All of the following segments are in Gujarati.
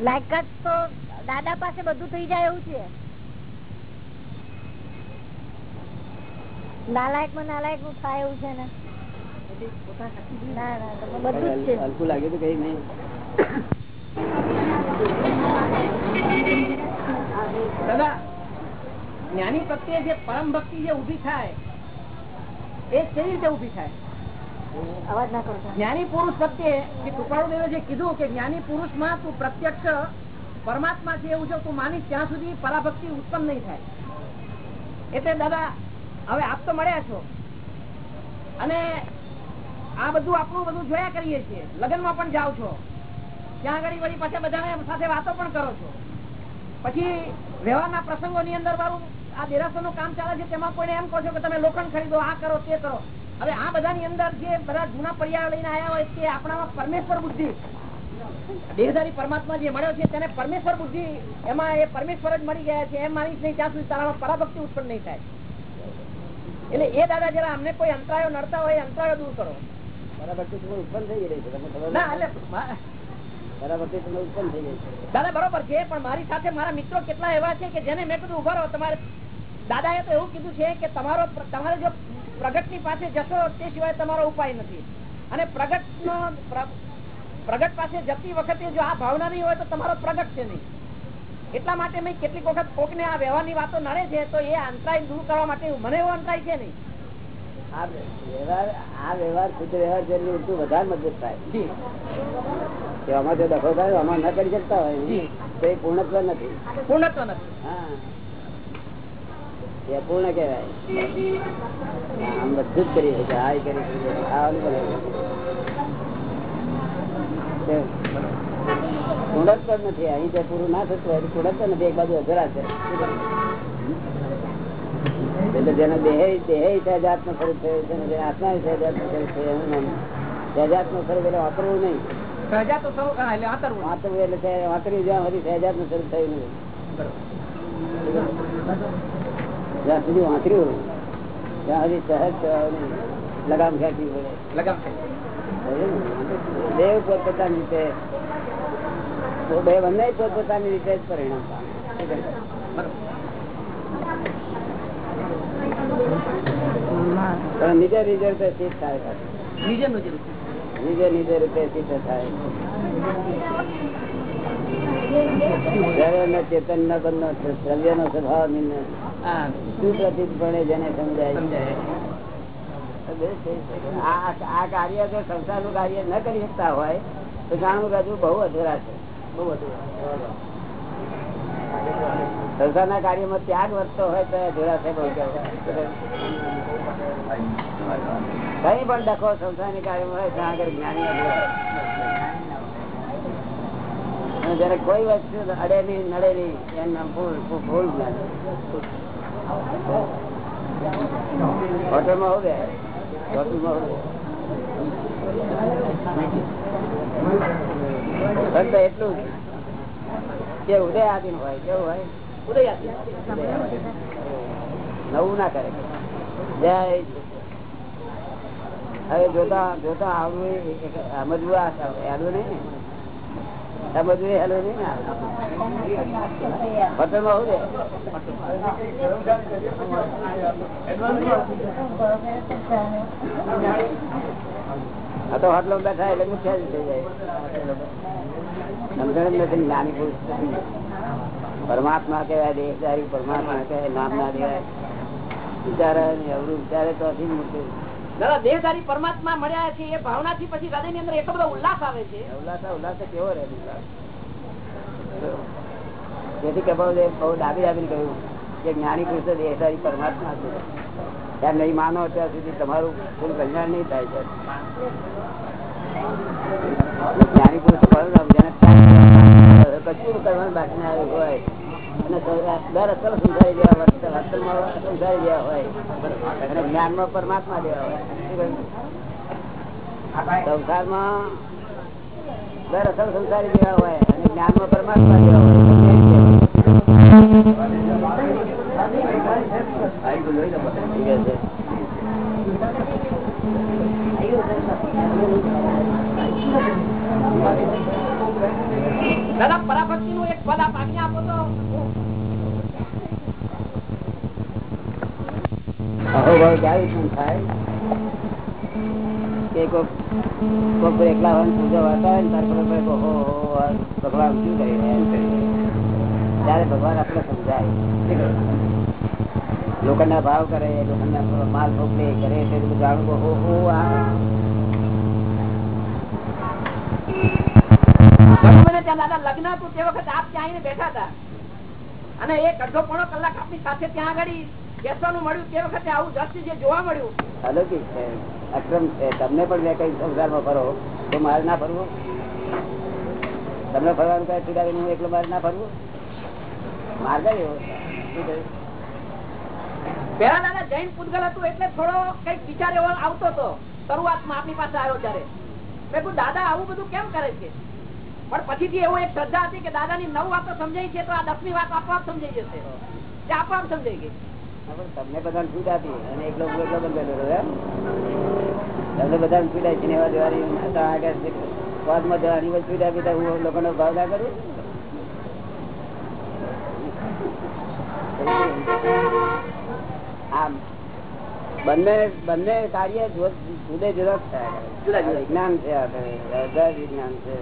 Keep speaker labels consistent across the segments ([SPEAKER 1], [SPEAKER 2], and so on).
[SPEAKER 1] લાયકાત તો દાદા પાસે બધું થઈ જાય એવું છે. નાલાયકમાં નાલાયકનું થાય એવું છે ને.
[SPEAKER 2] બધી
[SPEAKER 1] જ છે.
[SPEAKER 3] તો કઈ નહીં.
[SPEAKER 2] દાદા જ્ઞાની પ્રત્યે જે પરમ ભક્તિ જે ઊભી થાય એ કેવી રીતે ઊભી થાય? જ્ઞાની પુરુષ પ્રત્યે કૃપાળુદેવે જે કીધું કે જ્ઞાની પુરુષમાં તું પ્રત્યક્ષ પરમાત્મા છે એવું જો તું માનીશ, ત્યાં સુધી પરાભક્તિ ઉત્પન્ન નહીં થાય. એટલે દાદા, હવે આપ તો મળ્યા છો. અને આ બધું આપણું બધું જોયા કરીએ છીએ. લગ્નમાં પણ જાઓ છો. ત્યાં આગળ વળી પાછા બધાને સાથે વાતો પણ કરો છો. પછી વ્યવહારના પ્રસંગો ની અંદર વાળું આ દેરાસર કામ ચાલે છે, તેમાં કોઈને એમ કહો છો કે તમે લોખંડ ખરીદો, આ કરો, તે કરો. હવે આ બધાની અંદર જે બધા જૂના પર્યાય લઈને આવ્યા હોય તે આપણામાં પરમેશ્વર બુદ્ધિ. દેહધારી પરમાત્મા જે મળ્યો છે તેને પરમેશ્વર બુદ્ધિ એમાં એ પરમેશ્વર જ મળી ગયા છે એમ માનીશ નહીં ત્યાં સુધી તારામાં પરાભક્તિ ઉત્પન્ન નહીં થાય. એટલે એ દાદા જરા અમને કોઈ અંતરાયો નડતા હોય અંતરાયો દૂર કરો.
[SPEAKER 3] બરાબર ઉત્પન્ન થઈ ગઈ છે
[SPEAKER 2] ના એટલે
[SPEAKER 3] બરાબર તો ઉત્પન્ન થઈ ગઈ
[SPEAKER 2] દાદા બરોબર છે પણ મારી સાથે મારા મિત્રો કેટલા એવા છે કે જેને મેં કીધું ઊભા રહો તમારે એ તો એવું કીધું છે કે તમારો તમારે જો પ્રગટની પાસે જશો તે સિવાય તમારો ઉપાય નથી. અને પ્રગટ નો પ્રગટ પાસે જતી વખતે જો આ ભાવના નહીં હોય તો તમારો પ્રગટ છે નહીં. એટલા માટે મેં કેટલીક વખત કોક ને આ વ્યવહારની વાતો નડે છે તો એ અંતરાય દૂર કરવા માટે મને એવો અંતરાય છે નહીં.
[SPEAKER 3] આ વ્યવહાર આ વ્યવહાર જેટલું વધારે મજબૂત થાય. કે આમાં જો દખો થાય આમાં ન કરી શકતા હોય. તો એ પૂર્ણત્વ નથી.
[SPEAKER 2] પૂર્ણત્વ નથી.
[SPEAKER 3] હા. એ પૂર્ણ કહેવાય આમ બધું જ કરી શકે આ ય કરી શકે ખાવાનું પણ એ કરે. પૂર્ણત્વ જ નથી અહીં જે પૂરું ના થતું હોય તો પૂર્ણત્વ નથી એક બાજુ અધરા છે એટલે જેને દેહ દેહ સહેજાત્મ સ્વરૂપ થયું છે ને જેને આત્મા સહેજાત્મ સ્વરૂપ થયું એનું નામ સહેજાત્મ સ્વરૂપ એટલે વાપરવું નહીં
[SPEAKER 2] પ્રજા તો સૌ હા, એટલે આતરવું
[SPEAKER 3] વાંચવું એટલે સહે- વાંચવું જ્યાં સુધી સહેજાત્મ સ્વરૂપ થયું નહીં જ્યાં સુધી વાંચર્યું ત્યાં સુધી સહેજ લગામ ખેંચવી પડે.
[SPEAKER 2] લગામ
[SPEAKER 3] બે પોતપોતાની રીતે બે બંને પોતપોતાની રીતે જ પરિણામ પામે. નીજે રીતે સિદ્ધ થાય.
[SPEAKER 2] નીચે નીચે
[SPEAKER 3] રીતે સિદ્ધ થાય. ચેતન ન બંધ દ્રવ્ય નો સ્વભાવ નિમ્ન. જેને સમજાય
[SPEAKER 2] સમજાય.
[SPEAKER 3] આ આ કાર્ય જો સંસારનું કાર્ય ન કરી શકતા હોય તો જાણવું કે બહુ અધૂરા છે.
[SPEAKER 2] બહુ બધું
[SPEAKER 3] સંસારના કાર્યમાં ત્યાગ વધતો હોય તો અધૂરા છે બહુ કઈ પણ ડખો સંસારની કાર્યમાં હોય ત્યાં આગળ જ્ઞાની અધૂરા. જયારે કોઈ વસ્તુ અડે નહીં નડે નહીં એનું ભૂલ ફૂલ જ્ઞાન. હોટલમાં હોવે હોટલમાં હોવે એટલું કે ઉદય આધીન હોય, કેવું હોય?
[SPEAKER 2] ઉદય
[SPEAKER 3] નવું ના કરે. જય. હવે જોતા જોતા આવડું સમજવું આ હેલવું નહીં ને? સમજવું એ હેલવું નહીં આ તો હોટલો બેઠા એટલે મુખ્ય થઈ જાય. સમજણ નથી જ્ઞાની પુરુષ પરમાત્મા કહેવાય દેહદારી પરમાત્મા કહેવાય નામ ના દેવાય વિચારે અવરું વિચારે તો અસીમ મોટું
[SPEAKER 2] દાદા, દેહધારી પરમાત્મા મળ્યા છે, એ ભાવના થી પછી હૃદયની અંદર એટલો બધો ઉલ્લાસ આવે છે.
[SPEAKER 3] ઉલ્લાસ ઉલ્લાસ કેવો રહે જેથી કપાળદેવ બહુ ડાબી ડાબી કહ્યું કે જ્ઞાની પુરુષ દેહદારી પરમાત્મા છે. એમ નહીં માનો, ત્યાં સુધી તમારું કોઈ કલ્યાણ નહીં થાય છે. ભગવાન રામ જેને કશું કરવાનું બાકી આવ્યું હોય. જ્ઞાનમાં પરમાત્મા દેવા હોય? સંસારમાં દર અસલ સંસારી જેવા હોય અને જ્ઞાનમાં પરમાત્મા જેવા હોય ઠીક છે.
[SPEAKER 2] દાદા પરાભક્તિ નું એક પદ આપ આજ્ઞા આપો તો
[SPEAKER 3] અહોભાવ ક્યારે શું થાય? કે કોક એકલા હોય પૂજા વાર્તા હોય ને ત્યારે ખબર પડે કે ઓહો, ઓહો, આ ભગવાન શું કરી એમ કરી ત્યારે ભગવાન આપણે સમજાય. લોકોના ભાવ કરે લોકોના માલ ભોગવે કરે તે બધું જાણવું ઓહો, આ.
[SPEAKER 2] લગ્ન હતું તે વખત આપ ત્યાં બેઠા હતા. અને એક અડધો પોણો કલાક આપની સાથે ત્યાં આગળ બેસવાનું મળ્યું તે વખતે આવું દ્રશ્ય જે જોવા મળ્યું.
[SPEAKER 3] અલૌકિક છે અક્રમ છે તમને પણ મેં કઈ સંસારમાં ફરો? તો મારે ના ફરવું? તમને ફરવાનું કઈ છૂટાવી હું એકલો મારે ના ફરવું? માર્ગ એવો?
[SPEAKER 2] પેલા દાદા જૈન પૂતગલ હતું એટલે થોડો કંઈક વિચાર એવો આવતો હતો. શરૂઆતમાં આપની પાસે આવ્યો ત્યારે. મેં કીધું દાદા આવું બધું કેમ કરે છે? પણ પછીથી એવો એક શ્રદ્ધા હતી કે દાદાની નવ વાતો સમજાઈ છે તો આ દસમી વાત આપોઆપ સમજાઈ જશે. આપોઆપ સમજાઈ ગઈ.
[SPEAKER 3] તમને બધા છૂટ આપી અને એકલો હું એકલો બંધેલો એમ? તમને બધા છૂટ આપી સિનેમા દેવાની આગળ પદમાં જવાની બધી છૂટ આપી તો હું લોકોનો ભાવ ના કરું? આમ બંને બંને કાર્ય જુદે જુદા જુદા થયા. કરે. વિજ્ઞાન છે આ તો, વિજ્ઞાન છે.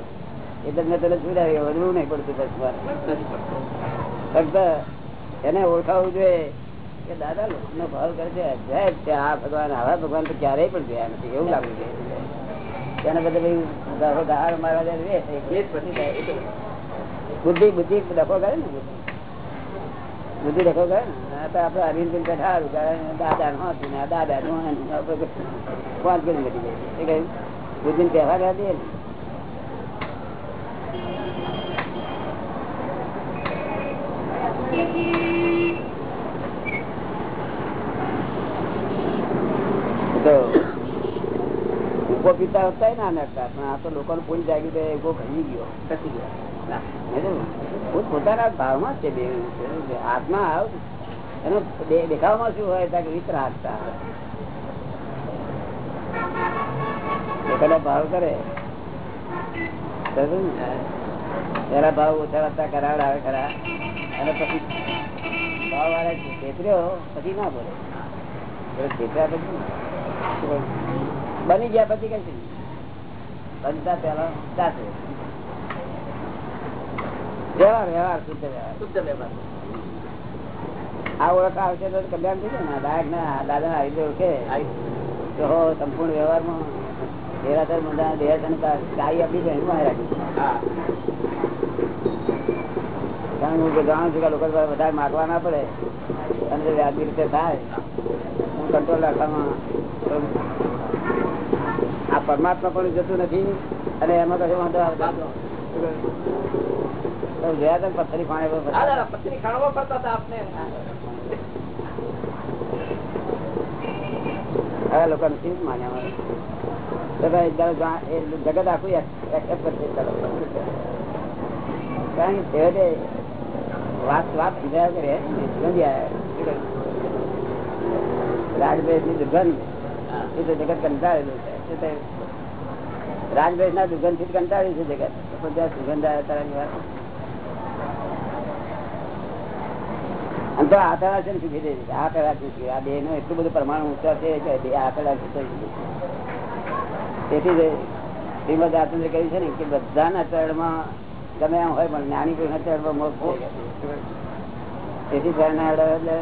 [SPEAKER 3] એટલે મેં તને છૂટાવી વધવું નહીં પડતું બસ ફક્ત એને ઓળખાવું જોઈએ. કે દાદા લોકોનો ભાવ કરે છે અજાયબ છે. આ ભગવાન આવા ભગવાન તો ક્યારેય પણ જોયા નથી. એવું લાગવું જોઈએ તેને બધે ભાઈ દફો ગાળ મારવા જાય રે, એ જ પછી જાય. એ તો બુદ્ધિ બુદ્ધિ ડખો કરે ને બુદ્ધિ. બુદ્ધિ ડખો કરે ને? આ તો આપડે અરવિંદ બેઠા સારું કરે ને દાદા નું હતું ને આ દાદા નું હતું ને આપણે પાંચ કરી મટી જાય એ કહ્યું બુદ્ધિ ને તહેવાર દે ને? તો ઊભો પીતા હતા ના નાખતા પણ આ તો લોકોનું ભૂલ જાગી તો ઊભો ઘણી ગયો ખસી ગયો. પોત પોતાના ભાવમાં છે આત્મા આવ એનો દેખાવમાં શું હોય, ત્યાં વિતરાગતા લોકોના ભાવ કરે? જરા ભાવ ઓછા વધતા કરાવડ આવે ખરા અને પછી ભાવ વાળા છેતર્યો, પછી ના બોલે છેતર્યા પછી? બની ગયા પછી કઈ બનતા પેલા સાથે વ્યવહાર વ્યવહાર શુદ્ધ વ્યવહાર.
[SPEAKER 2] શુદ્ધ વ્યવહાર.
[SPEAKER 3] આ ઓળખ આવશે તો કલ્યાણ થઈ જાય ને દાયક ના દાદા આવી રીતે ઓળખે. તો સંપૂર્ણ વ્યવહારમાં દેરાસર મંદા દેરાસર ગાય આપી છે એનું રાખ્યું કારણ હું જાણું છું કે લોકો વધારે માગવા ના પડે. અને વ્યાજબી રીતે થાય. હું કંટ્રોલ રાખવામાં આ પરમાત્મા પણ જતું નથી અને એમાં કશું વાંધો આવતો ગયા હતા પથ્થરી
[SPEAKER 2] દાદા પત્ની ખાણવા પડતા હતા આપને.
[SPEAKER 3] હવે લોકો નથી માન્યા જગત આખું એક્સેપ્ટ કરશે કારણ કે છેવટે વાત વાત સમજાયા કરે સમજી આવ્યા રાજભેષની દુર્ગંધ કંટાળેલું છે. શું ના દુર્ગંધથી કંટાળ્યું છે જગત. સુગંધ આવ્યા તારાની વાત. આમ તો આતળા છે આ બે નું એટલું બધું પ્રમાણ ઊંચા છે કે બે તેથી શ્રીમદ આચંદ્ર કહ્યું છે ને કે બધાના ચરણમાં ગમે એમ હોય, પણ જ્ઞાની પુરુષના ચરણમાં મોક્ષ થઈ ગયા તેથી ચરણ ના અડે એટલે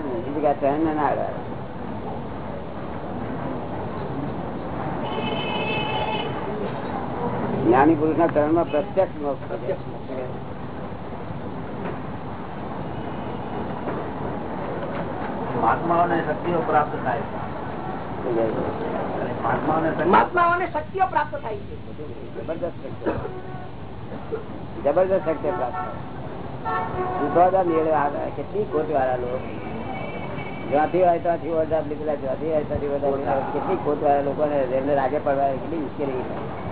[SPEAKER 3] ચરણ ના અડે જ્ઞાની પુરુષ ના ચરણમાં પ્રત્યક્ષ મોક્ષ
[SPEAKER 4] મહાત્માઓને શક્તિઓ પ્રાપ્ત થાય
[SPEAKER 3] થઈ જાય.
[SPEAKER 4] અને મહાત્માઓને
[SPEAKER 2] શક્તિઓ પ્રાપ્ત થાય
[SPEAKER 3] જબરદસ્ત શક્તિ. પ્રાપ્ત થાય ઊભા મેળે આવે કેટલી ખોટ વાળા લોકો. જ્યાંથી હોય ત્યાંથી વરસાદ નીકળ્યા જ્યાંથી હોય ત્યાંથી વરસાદ કેટલી ખોટ વાળા લોકોને એમને રાગે પડવા કેટલી મુશ્કેલી. થાય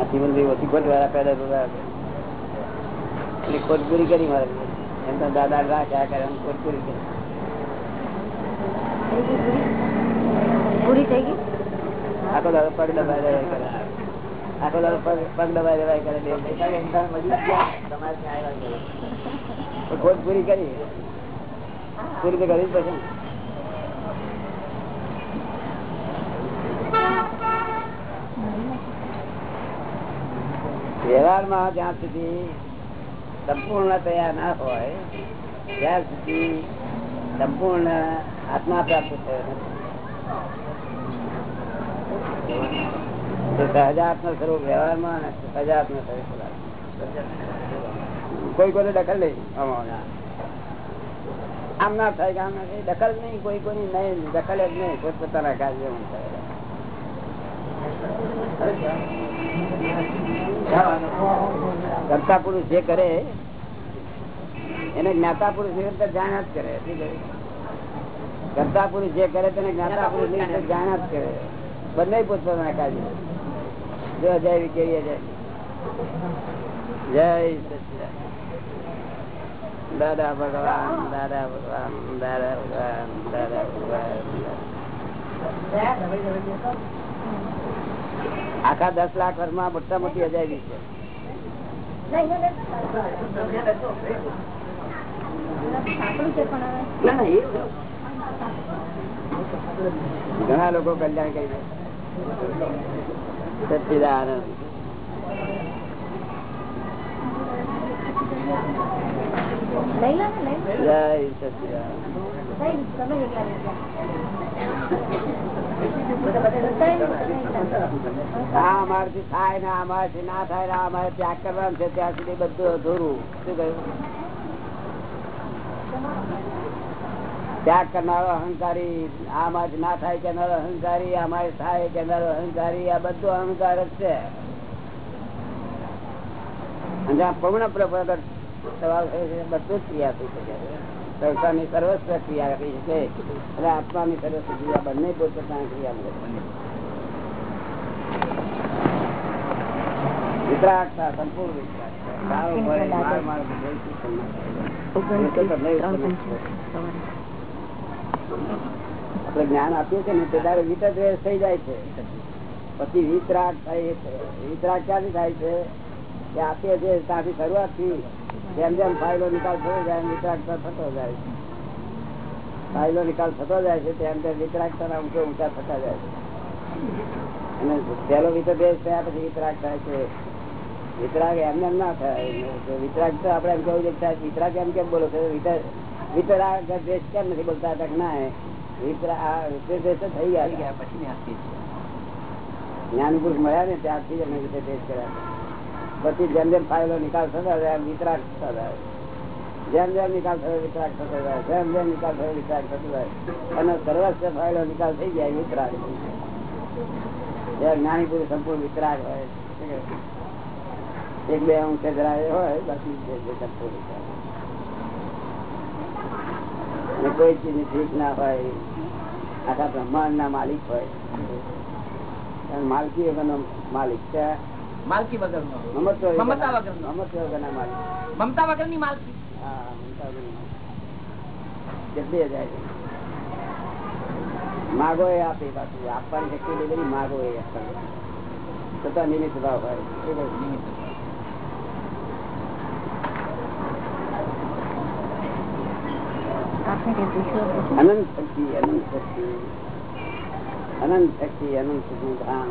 [SPEAKER 3] આ જીવનભાઈ ઓછી ખોટ વાળા પેદા થતા એટલે ખોટ પૂરી કરી મારે. એમ તો દાદા રાખ્યા કરે ખોટ પૂરી કરી.
[SPEAKER 1] પૂરી થઈ ગઈ?
[SPEAKER 3] આખો દાડો પગ દબાઈ દેવાય કરે. આખો દાડો પગ દબાઈ દેવાય કરે ખોટ પૂરી કરી. પૂરી તો કરવી જ પડશે ને. વ્યવહારમાં જ્યાં સુધી સંપૂર્ણ તૈયાર ના હોય, ત્યાં સુધી સંપૂર્ણ આત્મા પ્રાપ્ત થયો નથી. સહજાત્મ સ્વરૂપ વ્યવહારમાં સહજાત્મ સ્વરૂપ કોઈ કોને દખલ નહીં, આમાં. ના થાય આમ ના થાય. દખલ નહીં, કોઈ કોની નહીં, દખલ જ નહીં પોતપોતાના કાર્ય કરતા પુરુષ જે કરે, એને જ્ઞાતા પુરુષ જાણ્યા જ કરે. કરતા પુરુષ જે કરે, તેને જ્ઞાતા પુરુષ જાણ્યા જ કરે. બંને પોતપોતાના જય વિકેરીએ જય જય દાદા ભગવાન દાદા ભગવાન દાદા ભગવાન દાદા ભગવાન. આખા દસ લાખ વર્ષમાં મોટા મોટી અજાયબી છે. ઘણા લોકો કલ્યાણ કરી સચિદાનંદ જય સચિદાનંદ ત્યાગ કરવાનું છે, ત્યાં સુધી બધું અધૂરું. શું કહ્યું? ત્યાગ કરનારો અહંકારી, આ ના થાય કેનારો અહંકારી અમારે થાય કેનારો અહંકારી, આ બધું અહંકાર જ છે. અને આ પૂર્ણ પ્રગટ સવાલ થયો છે, બધું જ ક્રિયા થઈ શકે છે સંસારની સર્વસ્વ ક્રિયા કરી છે અને આત્માની સર્વસ્વ ક્રિયા બંને પોતપોતાની ક્રિયા મળે છે. જ્ઞાન આપીએ છીએ ને તે તારે વિતદ્વેષ થઈ જાય છે. પછી વિતરાગ થાય છે. વિતરાગ ક્યાંથી થાય છે? કે આપીએ છીએ, ત્યાંથી શરૂઆતથી જેમ જેમ ફાઇલો નિકાલ થતો જાય એમ થતો જાય છે. નિકાલ થતો જાય છે તેમ તેમ વિતરાગતાના ઊંચો ઊંચા થતા જાય છે. અને પહેલો વિતર દ્વેષ થયા પછી વિતરાગ થાય છે. વિતરાગ એમને એમ ના થાય. વિતરાક વિતરાગ તો આપણે એમ કહ્યું છે? વિતરાગ એમ કેમ બોલો છો? વિતર વિતરાગ દ્વેષ કેમ નથી બોલતા? તક ના વિતરા વિતર તો થઈ ગયા પછી જ્ઞાન પુરુષ મળ્યા ને ત્યારથી જ અમે વિતર દેશ કર્યા. પછી જેમ જેમ ફાઇલો નિકાલ થતો જાય, એમ વિતરાગ થતા જાય. જેમ જેમ નિકાલ થયો, વિતરાક થતો જાય. જેમ જેમ નિકાલ થયો, વિતરાક થતો જાય. અને સર્વસ્વ ફાઇલો નિકાલ થઈ જાય, વિતરાક જ્ઞાની પુરુષ સંપૂર્ણ વિતરાક હોય એક બે અંશ ધરાવે હોય, બાકી સંપૂર્ણ. કોઈ ચીજ ઠીક ના હોય, આખા બ્રહ્માંડ ના માલિક હોય. માલકી માલિક છે.
[SPEAKER 2] માલકી વગર મમતા
[SPEAKER 3] માલિક.
[SPEAKER 2] મમતા વગરની માલકી.
[SPEAKER 3] હા મમતા વગરના માલિક. કેટલી જાય છે. માગો એ આપે પાછું. આપવાની શક્તિ લીધેલી માગો એ છતાં નિમિત્ત ભાવ હોય? અનંત શક્તિ અનંત શક્તિ. અનંત શક્તિ અનંત સુખનું ધામ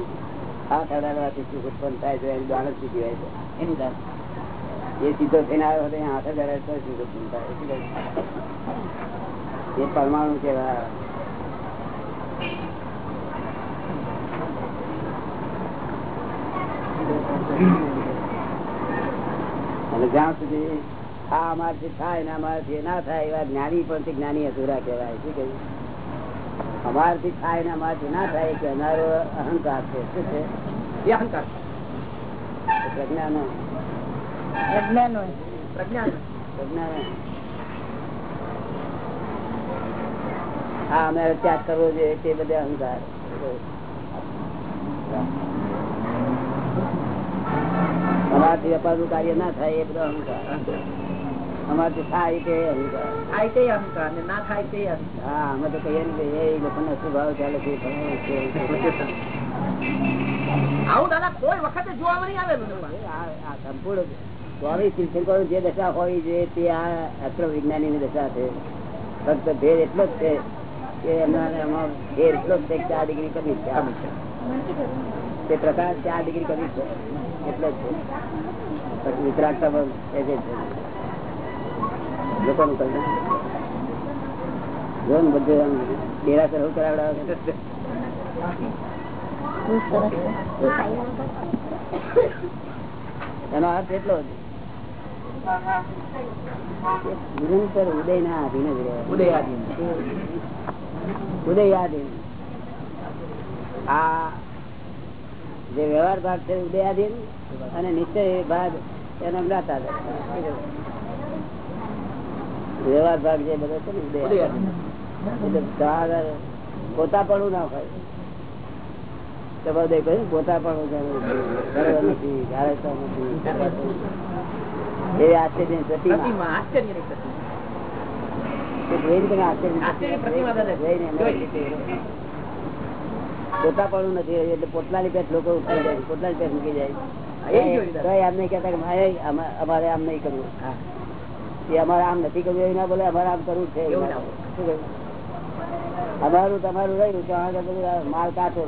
[SPEAKER 3] પરમાણુ કેવા અને જ્યાં સુધી આ અમારથી થાય ને અમારથી ના થાય, એવા જ્ઞાની પણ જ્ઞાની અધૂરા કહેવાય, શું કહ્યું? અમારથી થાય ને અમારથી ના થાય કે અમારો અહંકાર છે. શું છે?
[SPEAKER 2] એ અહંકાર
[SPEAKER 3] પ્રજ્ઞાનો.
[SPEAKER 1] પ્રજ્ઞાનો
[SPEAKER 2] પ્રજ્ઞાનો.
[SPEAKER 3] હા અમે ત્યાગ કરવો જોઈએ તે બધે અહંકાર. અમારાથી વેપારનું કાર્ય ના થાય એ બધો અહંકાર. અમારાથી થાય તે
[SPEAKER 2] થાય તે અહંકાર ને ના થાય તે
[SPEAKER 3] હા અમે તો કહીએ ને એ લોકોનો સ્વભાવ ચાલે છે.
[SPEAKER 2] આવું દાદા કોઈ વખતે જોવા નહીં આવે
[SPEAKER 3] આ આ સંપૂર્ણ સ્વામી જે દશા હોય છે તે આ અસ્ત્ર વિજ્ઞાની ની દશા છે. ફક્ત ભેદ એટલો જ છે કે એમાં ભેદ એટલો જ છે ચાર ડિગ્રી કમી છે. તે પ્રકાશ ચાર ડિગ્રી કમી છે. એટલે જ છે. પછી વિતરાગતા પણ જ છે. લોકોનું કલ્યાણ જો ને બધું આમ ડેરાસર હું કરાવડાવે. એનો અર્થ એટલો જ. નિરંતર ઉદય ના આધીન જ રહે.
[SPEAKER 2] ઉદયાધીન.
[SPEAKER 3] ઉદયાધીન. આ જે વ્યવહાર ભાગ છે ઉદયાધીન અને નિશ્ચય ભાગ એનો જ્ઞાતા વ્યવહાર ભાગ જે બધો છે ને પોતા પણ ના હોય. તો બધે કહ્યું પોતાપણું જરૂર નથી એ આશ્ચર્ય પ્રતિમા. આશ્ચર્ય. પોતાપણું એટલે પોતાની પેટ લોકો ઉઠાઈ જાય પોતાની પેટ મૂકી જાય. તો એમ નહીં કેતા મારે અમારે આમ નહીં કરવું.
[SPEAKER 2] હા.
[SPEAKER 3] એ અમારે આમ નથી કરવું એવું ના બોલે અમારે આમ કરવું છે? અમારું તમારું રહ્યું તો આગળ બધું માલ કાચો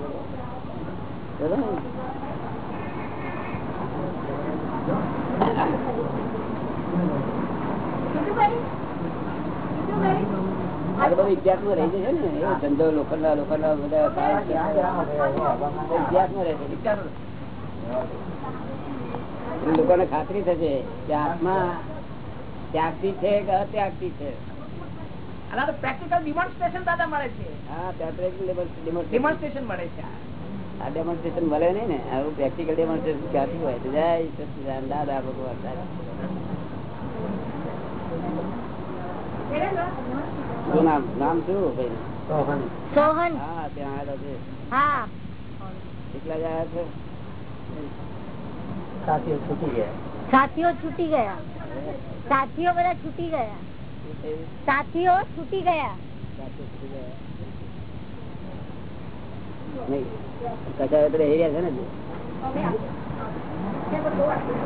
[SPEAKER 3] ઇતિહાસમાં રહી જશે ને. એવો ધંધો લોખંડના લોખંડના બધા. ઇતિહાસમાં રહેશે. લોકોને ખાતરી થશે કે આત્મા ત્યાગતી છે કે અત્યાગતી છે?
[SPEAKER 2] અને આ તો પ્રેક્ટિકલ ડિમોન્સ્ટ્રેશન દાદા મળે છે.
[SPEAKER 3] હા practical demonstration.
[SPEAKER 2] ડિમોન્સ્ટ્રેશન મળે છે.
[SPEAKER 3] આ ડેમોન્સ્ટ્રેશન મળે નહીં ને. આવું પ્રેક્ટિકલ ડેમોન્સ્ટ્રેશન ક્યાંથી હોય? તો જય સચિદાન દાદા ભગવાન દાદા. શું નામ? નામ શું ભાઈ?
[SPEAKER 1] સોહન.
[SPEAKER 3] હા ત્યાં આવેલો છે.
[SPEAKER 1] હા.
[SPEAKER 3] કેટલા જ આવ્યા છે?
[SPEAKER 1] સાથીઓ છૂટી ગયા. સાથીઓ બધા છૂટી ગયા.
[SPEAKER 3] શું
[SPEAKER 1] બધા છૂટી ગયા
[SPEAKER 3] સાથીઓ છૂટી ગયા. નહીં તો બેહી રહ્યા છે ને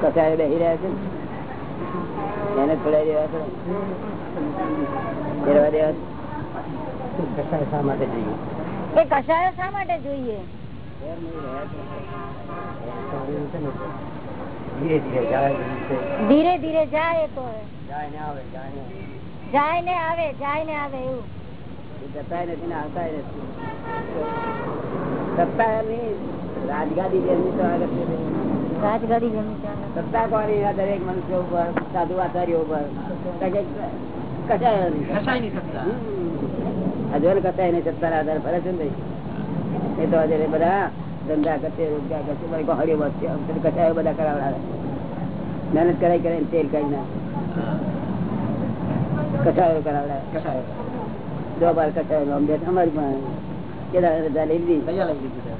[SPEAKER 3] કચાય બેહી રહ્યા છે ને એને છોડાઈ દેવા છે ફેરવા દેવા છે.
[SPEAKER 1] એ કશાયો શા માટે જોઈએ ધીરે ધીરે જાય તો જાય ને આવે જાય ને આવે એવું.
[SPEAKER 3] એ નથી ને નથી. સત્તા નહીં રાજગાદી જેમની તો આગળ છે તે.
[SPEAKER 1] રાજગાડી જમી ચાલે
[SPEAKER 3] સત્તા કોની આ દરેક મનુષ્ય ઉપર સાધુ આચાર્ય ઉપર? તો કે કશાય નહીં.
[SPEAKER 2] કસાયની સત્તા.
[SPEAKER 3] હમ. આ જો ને કશાય નહીં સત્તાના આધારે ફરે છે ને એ તો આજે બધા ધંધા કરશે રોજગાર કરશે બધી ગહોળીઓ વધશે આમ કશાયો બધા કરાવડાવે. મહેનત કરાય કરે તેલ કઈ ના. કચાયો કરાવડાવે
[SPEAKER 2] કચાયો
[SPEAKER 3] દો બાર કચાયો અમદાવાદ અમારી પણ કેટલા રજા લઈ લીધી?
[SPEAKER 2] લઈ લીધી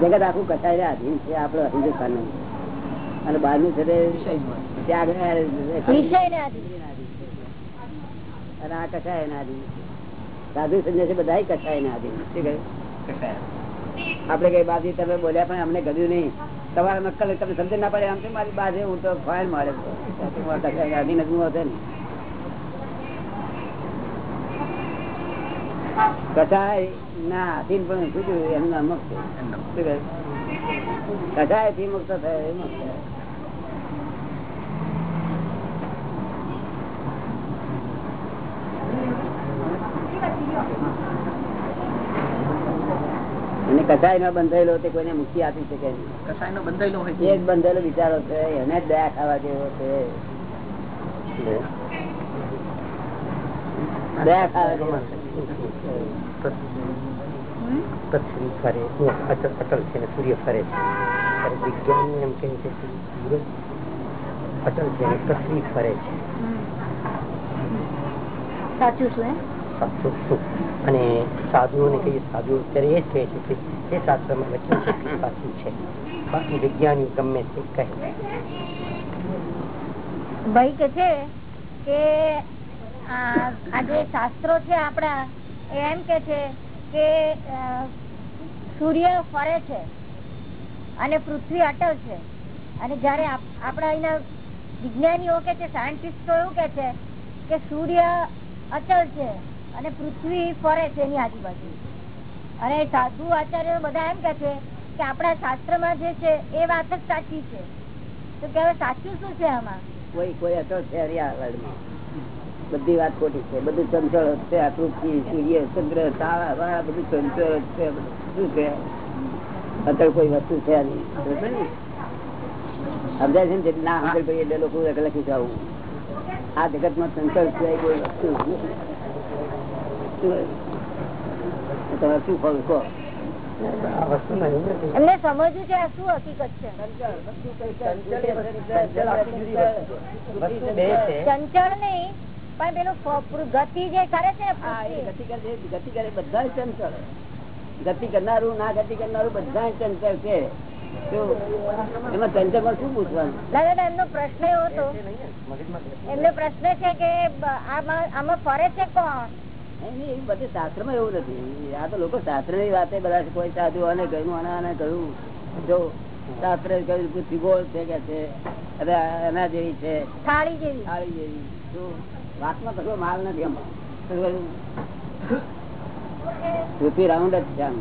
[SPEAKER 3] જગત આખું કસાય આધીન છે આપડે હિન્દુસ્તાન અને બહારનું છે. ત્યાગ અને આ કચાય ના આધીન સાધુ સંન્યાસી બધા કસાય ના આધીન. શું કહ્યું? આપડે કઈ બાજી તમે બોલ્યા પણ અમને ગયું નહીં. તમારા નક્કલ તમે સમજ ના પડે આમ મારી બાજે હું તો ફાઇન મારે. આધીન જ હું ને. કસાય ના કહ્યું? કસાયથી મુક્ત થાય એ મુક્ત થાય. અને કસાયમાં બંધાયેલો તે કોઈને મુક્તિ આપી શકે નહીં.
[SPEAKER 2] કસાયનો બંધાયેલો હોય
[SPEAKER 3] એ. જ બંધેલો વિચારો છે એને જ દયા ખાવા જેવો છે. દયા ખાવા જેવો.
[SPEAKER 5] પૃથ્વી ફરે અટલ છે ને સૂર્ય ફરે છે. વિજ્ઞાન એમ કહે છે અટલ છે પૃથ્વી ફરે છે.
[SPEAKER 1] સાચું શું એમ
[SPEAKER 5] સાચું. શું અને સાધુઓને કહીએ, સાધુ અત્યારે એ જ કહે છે કે એ શાસ્ત્રમાં લખ્યું છે કે સાચું છે. બાકી વિજ્ઞાની ગમે તે કહે.
[SPEAKER 1] ભાઈ કે છે કે, આ જે શાસ્ત્રો છે આપણા એમ કે છે કે સૂર્ય ફરે છે અને પૃથ્વી અટલ છે. અને જયારે આપણા અહીંના વિજ્ઞાનીઓ કે છે, સાયન્ટિસ્ટો એવું કે છે કે સૂર્ય અચલ છે. અને પૃથ્વી ફરે છે એની આજુબાજુ. અને સાધુ આચાર્ય બધા એમ કે છે કે આપણા શાસ્ત્રમાં જે છે એ વાત જ સાચી છે. તો કે હવે સાચું શું છે આમાં?
[SPEAKER 3] કોઈ કોઈ હતો છે બધી વાત ખોટી છે. બધું ચંચળ છે આ પૃથ્વી સૂર્ય ચંદ્ર તારા બધું ચંચળ છે શું છે? અત્યારે કોઈ વસ્તુ છે નહીં. સમજાય છે ને ના સમજણ ભાઈ એટલે લોકો લખી જવું આ જગતમાં ચંચળ સિવાય કોઈ વસ્તુ? તમે શું ફળ કહો.
[SPEAKER 1] એમને સમજવું છે આ શું હકીકત છે ચંચળ નહીં પણ પેલું ગતિ જે કરે છે
[SPEAKER 3] ગતિ કરે બધા ચંચળ ગતિ કરનારું ના ગતિ કરનારું બધા ચંચળ છે એમાં ચંચળમાં શું પૂછવાનું
[SPEAKER 1] દાદા એમનો પ્રશ્ન એવો હતો એમનો પ્રશ્ન છે કે આમાં ફરે છે કોણ
[SPEAKER 3] એવું બધે શાસ્ત્રમાં એવું નથી. આ તો લોકો શાસ્ત્રની વાતે બધા કોઈ સાધુ અને કહ્યું અને આને કહ્યું. જો શાસ્ત્ર કહ્યું પૃથ્વી ગોળ છે કે છે અરે એના જેવી છે.
[SPEAKER 1] થાળી જેવી.
[SPEAKER 3] થાળી જેવી. તો વાતમાં કશો માલ નથી આમાં પૃથ્વી રાઉન્ડ જ છે આમ.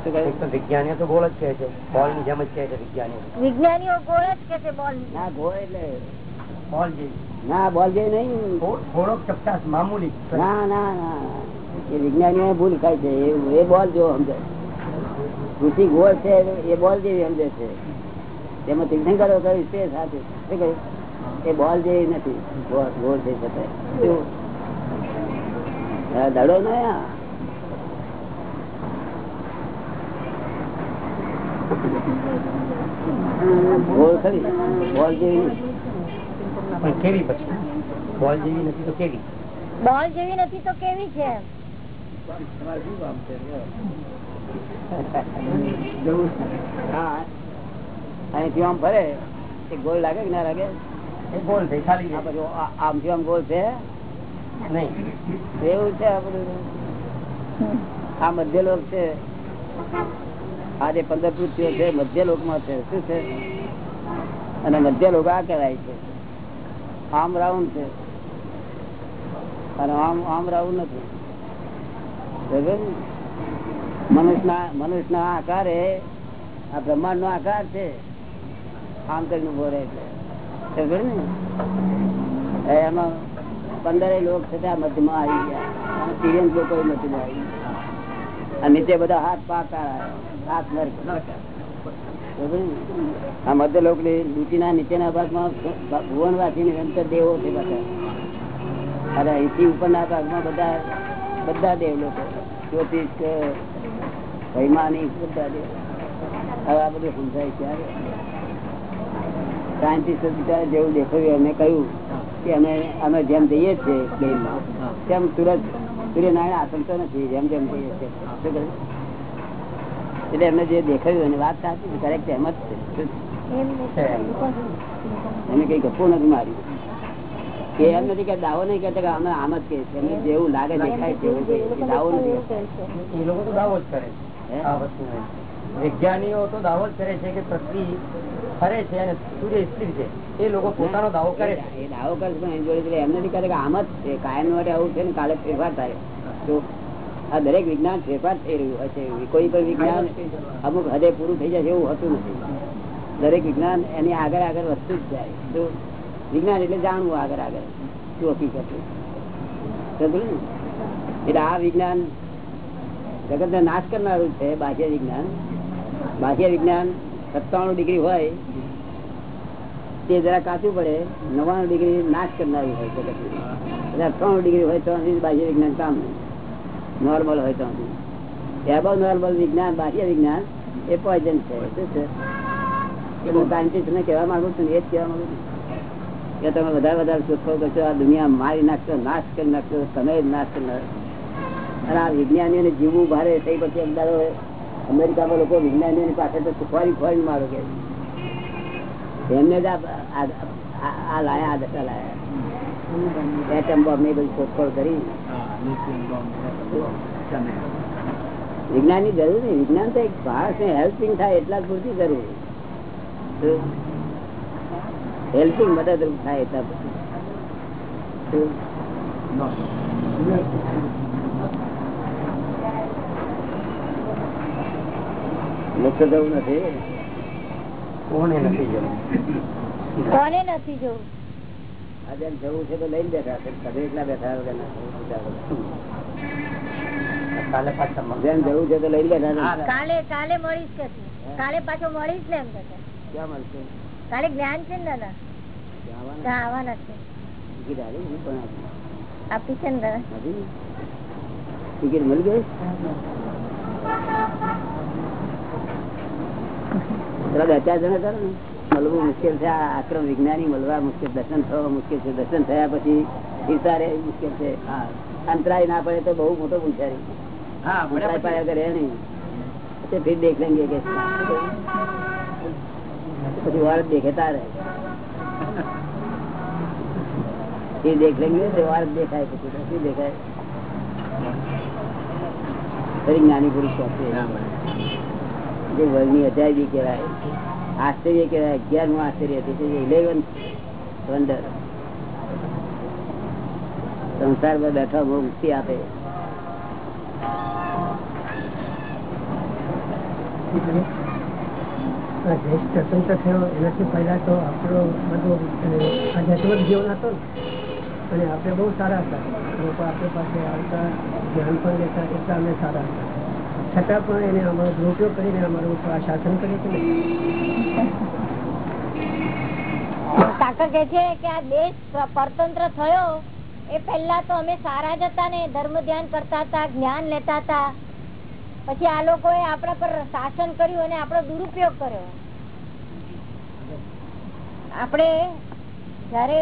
[SPEAKER 3] શું કહ્યું?
[SPEAKER 5] એક તો વિજ્ઞાનીઓ તો ગોળ જ છે. બોલની જેમ જ કહે છે વિજ્ઞાનીઓ.
[SPEAKER 1] વિજ્ઞાનીઓ ગોળ જ કે છે બોલ
[SPEAKER 3] ના ગોળ એટલે
[SPEAKER 5] બોલ જેવી.
[SPEAKER 3] ના બોલ જેવી નહીં.
[SPEAKER 5] થોડોક ચપટાસ મામૂલી.
[SPEAKER 3] ના ના ના. એ વિજ્ઞાનીઓ ભૂલ ખાય છે. એ- એ બોલ જેવો સમજે. ઋષિ ગોળ છે એ બોલ જેવી સમજે છે. તેમાં તીર્થંકરો કહ્યું તે સાથે શું કહ્યું? એ બોલ જેવી નથી. ગોળ થઈ છે છતાં. શું? આ દડો ના ગોળ ખરી. બોલ જેવી.
[SPEAKER 5] પણ કેવી પછી? બોલ જેવી નથી તો કેવી?
[SPEAKER 1] બોલ જેવી નથી તો કેવી છે?
[SPEAKER 3] આમ ફરે એ ગોળ લાગે કે ના લાગે?
[SPEAKER 5] એ થઈ ખાલી
[SPEAKER 3] આ બધું આમ ગોળ છે?
[SPEAKER 5] નહીં.
[SPEAKER 3] એવું છે આ બધું? આ મધ્ય લોક છે. આ જે પંદર પૃથ્વીઓ છે મધ્ય લોકમાં છે. શું છે? અને મધ્ય લોક આ કહેવાય છે. આમ રાઉન્ડ છે. અને આમ આમ રાઉન્ડ નથી? મનુષ્યના મનુષ્યના આકારે આ બ્રહ્માંડ નો આકાર છે. આમ કરીને ઊભો રહે છે. ને? એમાં પંદરે લોક છે ત્યાં મધ્યમાં આવી ગયા. સિરિયન્સ લોકો મધ્યમાં આવી ગયા નીચે બધા હાથ પાકા હાથ ને? આ મધ્ય લોક નીચેના નીચેના ભાગમાં ભુવનવાસી ની અંતર દેવો છે બધા. અને અહીંથી ઉપરના ભાગમાં બધા બધા દેવ લોકો. જ્યોતિષ વૈમાનિક, બધા દેવ. આ બધું સમજાય ત્યારે સાયન્ટિસ્ટ બિચારા જેવું દેખાયું, એમને કહ્યું કે અમે અમે જેમ જઈએ છીએ પ્લેનમાં, તેમ સુરત સૂર્યનારાયણ આસમતો નથી જેમ જેમ જઈએ છીએ. શું કહ્યું? એટલે એમને જે દેખાયું એની વાત સાચી કરેક્ટ એમ જ છે. એને કઈ ગપ્પો નથી માર્યું. કે એમ નથી કે દાવો નહીં કે અમે આમ જ કે છે એમને જેવું લાગે દેખાય છે. દાવો નથી
[SPEAKER 5] એ લોકો તો દાવો જ કરે છે આ વસ્તુ વિજ્ઞાનીઓ તો દાવો જ કરે છે કે પૃથ્વી ફરે છે અને સૂર્ય સ્થિર છે. એ લોકો પોતાનો દાવો કરે છે.
[SPEAKER 3] એ દાવો કરે છે પણ એની જોડે જોડે એમ નથી કહેતા કે આમ જ છે કાયમ માટે આવું છે ને કાલે ફેરફાર થાય. તો આ દરેક વિજ્ઞાન ફેરફાર થઈ રહ્યું હશે કોઈ પણ વિજ્ઞાન અમુક હદે પૂરું થઈ જાય છે એવું હતું નથી. દરેક વિજ્ઞાન એની આગળ આગળ વધતું જ જાય. તો વિજ્ઞાન એટલે જાણવું આગળ આગળ. શું હકીકત? એટલે આ વિજ્ઞાન જગત ને નાશ કરનારું છે બાહ્ય વિજ્ઞાન. બાહ્ય વિજ્ઞાન સત્તાણું ડિગ્રી હોય તે જરા કાચું પડે નવાણું ડિગ્રી નાશ કરનારું હોય જગત એટલે ડિગ્રી હોય તો બાહ્ય વિજ્ઞાન કામ નોર્મલ હોય તો. એબો નોર્મલ વિજ્ઞાન, બાહ્ય વિજ્ઞાન. એ પોઈઝન છે. શું છે? અમદાવાદ અમેરિકામાં લોકો વિજ્ઞાનીઓની પાસે તો ખોરી ખોરી મારો કે. એમને જ આ લાયા, આ દશા લાયા. એટમ બોમ્બની બધી શોધખોળ કરી. વિજ્ઞાનની જરૂર નહીં. વિજ્ઞાન તો એક માણસ ને હેલ્પિંગ થાય એટલા જ પૂરતી જરૂર હેલ્પિંગ મદદરૂપ થાય એટલા પૂરતી. નથી.
[SPEAKER 5] કોને નથી જવું?
[SPEAKER 1] કોને નથી જવું?
[SPEAKER 3] આજે જવું છે તો લઈને બેઠા છે. તમે એકલા બેઠા વગર.
[SPEAKER 5] કાલે પાછા
[SPEAKER 3] જેમ જવું છે તો લઈને બેઠા
[SPEAKER 1] કાલે કાલે મળીશ કે કાલે પાછો મળીશ ને એમ કે
[SPEAKER 3] ક્યાં મળશે?
[SPEAKER 1] કાલે જ્ઞાન છે ને દાદા?
[SPEAKER 3] આવવાના?
[SPEAKER 1] છે.
[SPEAKER 3] ટિકિટ આવી ગઈ પણ આપી.
[SPEAKER 1] આપી છે ને દાદા?
[SPEAKER 3] ટિકિટ મળી ગઈ? પેલા જણા હતા ને મળવું મુશ્કેલ છે આક્રમ વિજ્ઞાની મળવા મુશ્કેલ દર્શન થવા મુશ્કેલ છે દર્શન થયા પછી વિચારે મુશ્કેલ છે. અંતરાય ના પડે તો બહુ મોટો પૂછારી
[SPEAKER 5] હા
[SPEAKER 3] અંતરાય
[SPEAKER 5] બરાબર
[SPEAKER 3] પાયા કરે નહીં તો ફિર દેખ લેંગે કે પછી વાર દેખે તારે. ફિર દેખ લેંગે તો વાર દેખાય પછી તો શું દેખાય? ફરી જ્ઞાની પુરુષ જે વર્લ્ડની અજાયબી કહેવાય આશ્ચર્ય કહેવાય અગિયારમું આશ્ચર્ય ઇલેવન વંડર સંસારમાં બેઠા બહુ મુક્તિ આપે.
[SPEAKER 6] ધ્યાન પણ લેતા એટલા અમે સારા છતાં પણ એને અમારો દુરુપયોગ કરીને અમારું ઉપર શાસન હતું
[SPEAKER 1] કાકા કે છે કે આ દેશ પરતંત્ર થયો એ પહેલા તો અમે સારા જ હતા ને ધર્મ ધ્યાન કરતા હતા જ્ઞાન લેતા હતા. પછી આ લોકોએ આપણા પર શાસન કર્યું અને આપણો દુરુપયોગ કર્યો. આપણે જયારે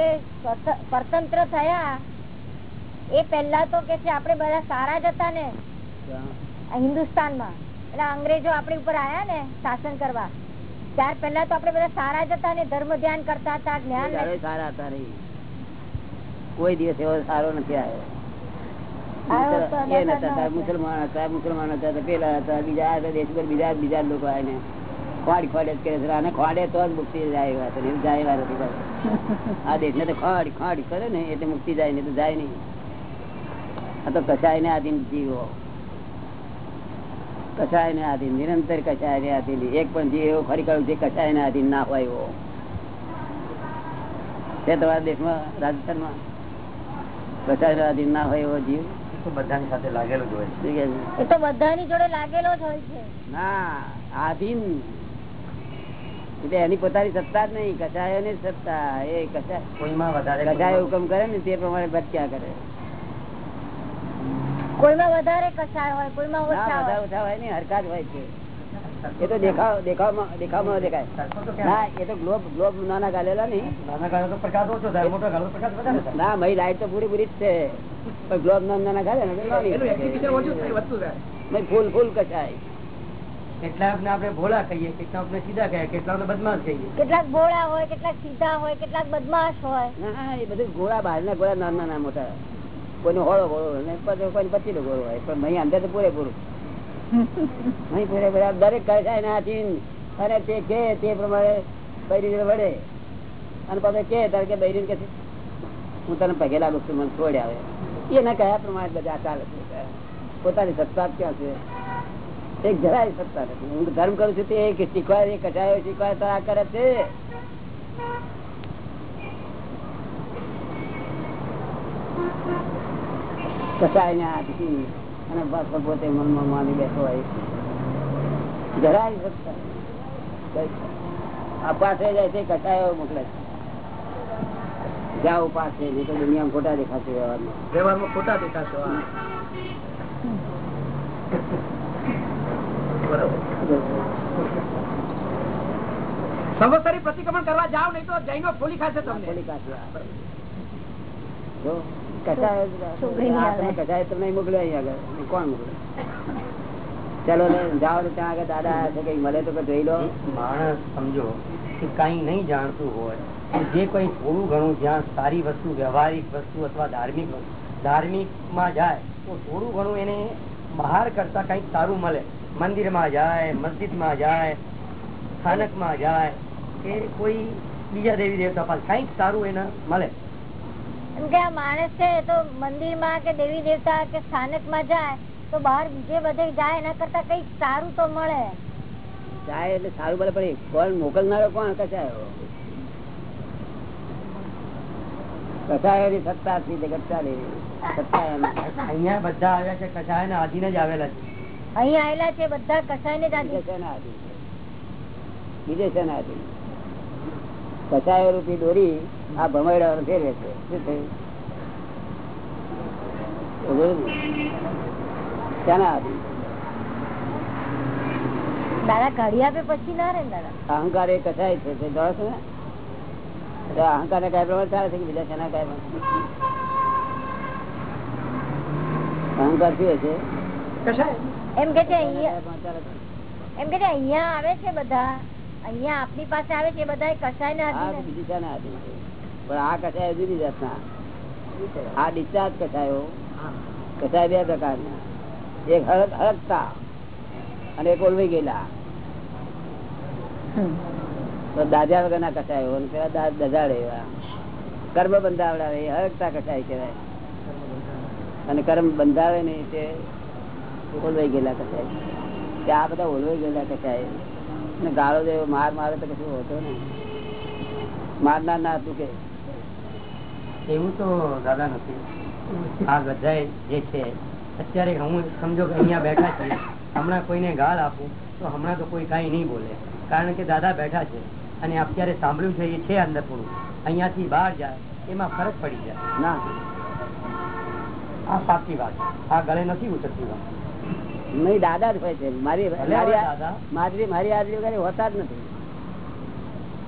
[SPEAKER 1] પરતંત્ર થયા એ પહેલા તો કે છે આપણે બધા સારા જ હતા ને હિન્દુસ્તાનમાં. એટલે અંગ્રેજો આપણી ઉપર આયા ને શાસન કરવા. ત્યાર પહેલા તો આપણે બધા સારા જ હતા ને ધર્મ ધ્યાન કરતા હતા જ્ઞાન
[SPEAKER 3] સારા હતા નહીં કોઈ દિવસ એવો સારો નથી આવ્યો. એ
[SPEAKER 1] નતા.
[SPEAKER 3] મુસલમાન હતા મુસલમાન હતા પેલા હતા બીજા દેશ પર બીજા બીજા લોકો આવીને ખોડ ખોડે જ કરે છે. અને ખોડે તો જ મુક્તિ જાય વાત છે જાય વાત નથી આ દેશ ને તો ખોડ ખોડ કરે ને એટલે મુક્તિ જાય ને તો જાય નહીં. આ તો કસાય ને આધીન જીવો. કસાય ને આધીન નિરંતર કસાય ને આધીન. એક પણ જીવ એવો ખરી કાઢું જે કસાય ને આધીન ના હોય એવો. છે તમારા દેશમાં રાજસ્થાનમાં કસાય ને ના હોય એવો જીવ?
[SPEAKER 5] તો બધાની સાથે લાગેલું જ હોય છે.
[SPEAKER 3] શું કહે છે?
[SPEAKER 1] એ તો બધાની જોડે લાગેલો જ હોય છે.
[SPEAKER 3] ના આધીન. એટલે એની પોતાની સત્તા જ નહીં કચાયો ની સત્તા. એ કસાય હુકમ કરે ને તે પ્રમાણે ભટક્યા કરે.
[SPEAKER 1] કોઈમાં વધારે કચાય હોય કોઈમાં
[SPEAKER 3] ના વધારે
[SPEAKER 1] હોય.
[SPEAKER 3] ઓછા હોય ને હરકત હોય છે. એ તો દેખાવ દેખાવમાં દેખાવમાં દેખાય? ના એ તો ગ્લોબ ગ્લોબ નાના ગાલેલા નહીં.
[SPEAKER 5] નાના ગાળો તો પ્રકાશ ઓછો થાય મોટો ગાળો પ્રકાશ વધારે થાય.
[SPEAKER 3] ના મહી લાઈટ તો પૂરી પૂરી જ છે. પણ ગ્લોબ નાના નાના ગાલે ને ફૂલ ફૂલ કચાય.
[SPEAKER 5] કેટલાક ને આપણે ભોળા કહીએ કેટલાક ને સીધા કહીએ કેટલાક ને બદમાશ કહીએ.
[SPEAKER 1] કેટલાક ભોળા હોય કેટલાક સીધા હોય કેટલાક બદમાશ હોય.
[SPEAKER 3] ના એ બધું ગોળા બહાર ના ગોળા નાના નાના મોટા. કોઈનો હોળો ગોળો પછી કોઈ પચીનો ગોળો હોય પણ મહી અંદર તો પૂરેપૂરું. દરેક અને તે કે તે પ્રમાણે બૈરી વડે અને પછી કે તારે કે બૈરી કે હું તને પગે લાગુ છું મને છોડે આવે એના કયા પ્રમાણે બધા ચાલે છે? પોતાની સત્તા ક્યાં છે? એક જરાય સત્તા નથી. હું ધર્મ કરું છું તે એક શીખવાય એ કચાયો શીખવાય તો આ કરે છે. કચાય ને હાથથી અને પોતે મનમાં માની બેઠો હોય. જરાય સત્તા પાસે જાય છે કટાયો મોકલે છે. જાઓ પાસે નહીં તો દુનિયામાં ખોટા દેખાશે વ્યવહારમાં.
[SPEAKER 2] વ્યવહારમાં ખોટા દેખાશો સંવત્સરી પ્રતિક્રમણ કરવા જાઓ નહીં તો જૈનો ફોલી ખાશે તમને.
[SPEAKER 3] ફોલી કાઢી ચાલો જાઓ ત્યાં આગળ દાદા કઈ મળે તો જોઈ લો.
[SPEAKER 5] માણસ સમજો કે કઈ નહીં જાણતું હોય જે કોઈ થોડું ઘણું જ્યાં સારી વસ્તુ વ્યવહારિક વસ્તુ અથવા ધાર્મિક વસ્તુ ધાર્મિકમાં જાય તો થોડું ઘણું એને બહાર કરતા કંઈક સારું મળે. મંદિરમાં જાય મસ્જિદમાં જાય સ્થાનકમાં જાય કે કોઈ બીજા દેવી દેવતા પાસે કંઈક સારું એને મળે.
[SPEAKER 1] એમ કે આ માણસ છે તો મંદિરમાં કે દેવી દેવતા કે સ્થાનકમાં જાય તો બહાર બીજે બધે જાય એના કરતા કંઈક સારું તો મળે.
[SPEAKER 3] જાય એટલે સારું મળે પણ કોણ મોકલનારો કોણ? કચાયો કસાયો સત્તા થી જગત ચાલે. સત્તા
[SPEAKER 5] અહીંયા બધા આવ્યા છે કચાય ના આધીન જ આવેલા છે.
[SPEAKER 1] અહીં આવેલા છે બધા કસાય ને જ
[SPEAKER 3] બીજે
[SPEAKER 1] આધી
[SPEAKER 3] શેના છે? બીજે શેના આધીન? કસાયો રૂપી દોરી આ ફેરવે છે શું થયું? સમજ્યું ને?
[SPEAKER 1] દાદા કાઢી આપે પછી ના રે દાદા?
[SPEAKER 3] અહંકાર એ કસાય છે તે છો ને? અહંકાર ને કઈ પ્રમાણે ચાલે છે કે બીજા શેના કઈ અહંકાર શું છે
[SPEAKER 1] એમ કે છે અહીંયા? એમ કે આવે છે બધા. અહિયાં આપણી પાસે આવે છે બધા કસાય ના.
[SPEAKER 3] બીજી શેના આધીન છે? પણ આ કસાય જુદી જાતના. આ ડિસ્ચાર્જ કસાયો કસાય બે પ્રકારના. એક હળક હળકતા અને એક ઓલવી ગયેલા દાદા વગરના કસાયો અને પેલા દાદ દજાડે એવા. કર્મ બંધાવડાવે હળકતા કસાય કહેવાય. અને કર્મ બંધાવે નહીં તે ઓલવાઈ ગયેલા કસાય તે આ બધા ઓલવાઈ ગયેલા કસાય અને ગાળો જેવો માર મારે તો કશું હોતો ને મારનાર ના હતું કે.
[SPEAKER 5] એવું તો દાદા નથી. આ બધા જે છે અત્યારે હું સમજો કે અહીંયા બેઠા છીએ. હમણાં કોઈને ગાળ આપું તો હમણાં તો કોઈ કાંઈ નહીં બોલે. કારણ કે દાદા બેઠા છે અને અત્યારે સાંભળ્યું છે એ છે અંદર થોડું. અહીંયાથી બહાર જાય એમાં ફરક પડી જાય.
[SPEAKER 3] ના.
[SPEAKER 5] આ સાચી વાત. આ ગળે નથી ઉતરતી વાત.
[SPEAKER 3] નહીં દાદા જ હોય છે. મારી મારી. મારી હાજરી વગર હોતા જ નથી.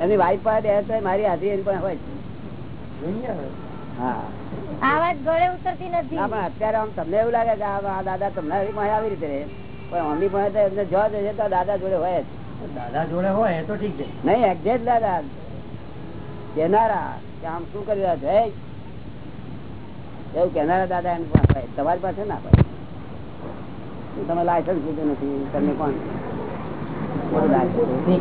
[SPEAKER 3] એની વાઈફ પાસે મારી હાજરી એની પણ હોય છે. અત્યારે આમ તમને એવું લાગે કે આ દાદા તમને આવી રીતે રહે. પણ અમની પાસે એમને જો જશે તો દાદા જોડે હોય જ.
[SPEAKER 5] દાદા જોડે હોય તો ઠીક છે.
[SPEAKER 3] નહીં એક્ઝેક્ટ દાદા. કેનારા કે આમ શું કરી રહ્યા છે? એવું કેનારા દાદા એની પાસે હોય તમારી પાસે ના હોય. તમે લાયસન્સ લીધું નથી? તમને કોણ?